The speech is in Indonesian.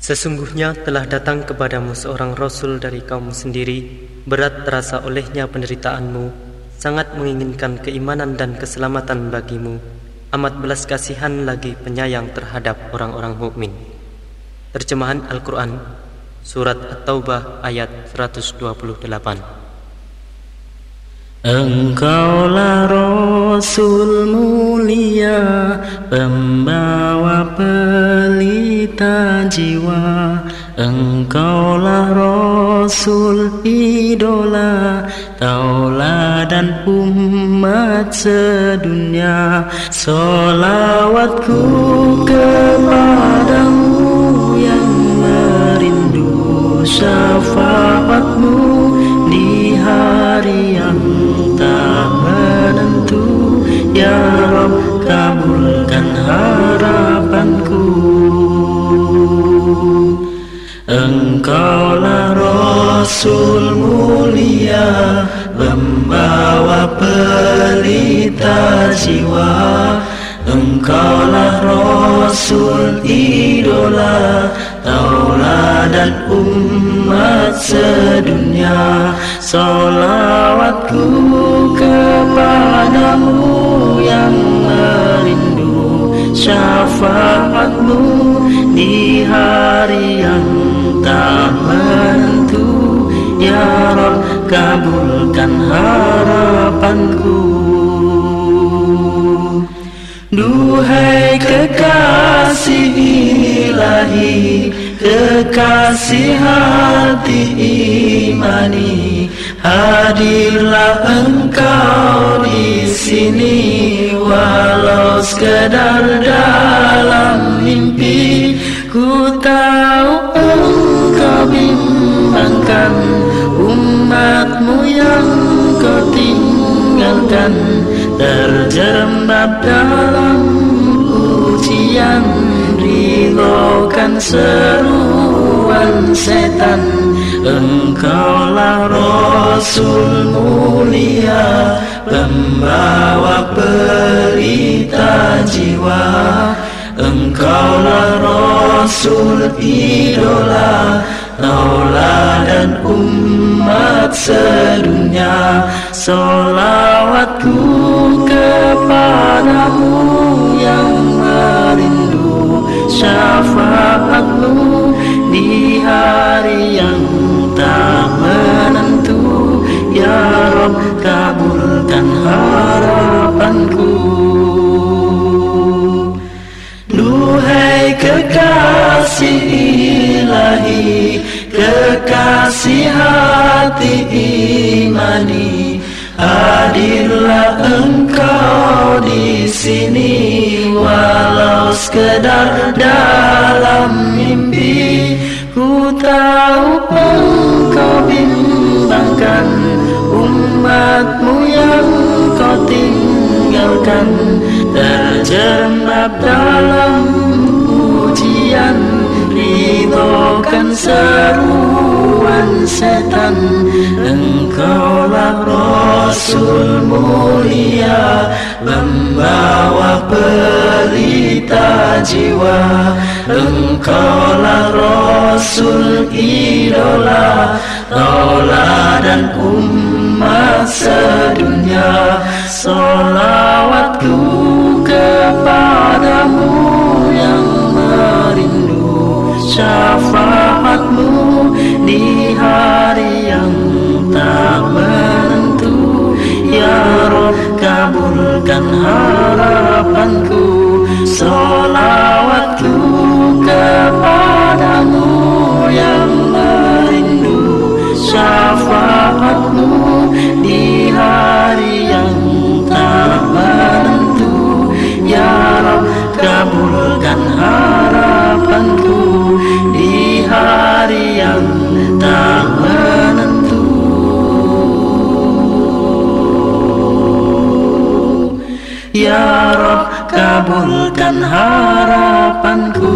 Sesungguhnya telah datang kepadamu seorang Rasul dari kaummu sendiri. Berat terasa olehnya penderitaanmu. Sangat menginginkan keimanan dan keselamatan bagimu. Amat belas kasihan lagi penyayang terhadap orang-orang mukmin. Terjemahan Al-Quran Surat At-Taubah ayat 128 Engkaulah Rasul mulia Pembawa pelita jiwa Engkaulah Rasul idola Tauladan umat sedunia. Solawatku kepadamu Yang merindu syafaatmu Di hari yang Ya Rob kabulkan harapanku Membawa pelita jiwa Engkaulah Rasul idola Tauladan umat sedunia. Salawatku kepadamu yang merindu syafaatmu di hari kabulkan harapanku. Duhai kekasih ilahi Kekasih hati imani Hadirlah engkau di sini Walau sekedar dalam kau tinggalkan Terjerembab dalam ujian Ridhokan seruan setan. Engkaulah Rasul mulia Pembawa pelita jiwa. Engkaulah Rasul idola Tauladan umat sedunia Salawatku kepadamu yang merindu Syafaatmu di hari yang tak menentu. Ya Rob kabulkan harapanku Kekasih hati imani Hadirlah engkau di sini. Walau sekedar dalam mimpi Ku tahu engkau bimbangkan Umatmu yang kau tinggalkan. Terjerembab dalam seruan setan. Engkaulah Rasul mulia Membawa pelita jiwa. Engkaulah Rasul idola Tauladan umat sedunia. Salawatku Ya Rob kabulkan harapanku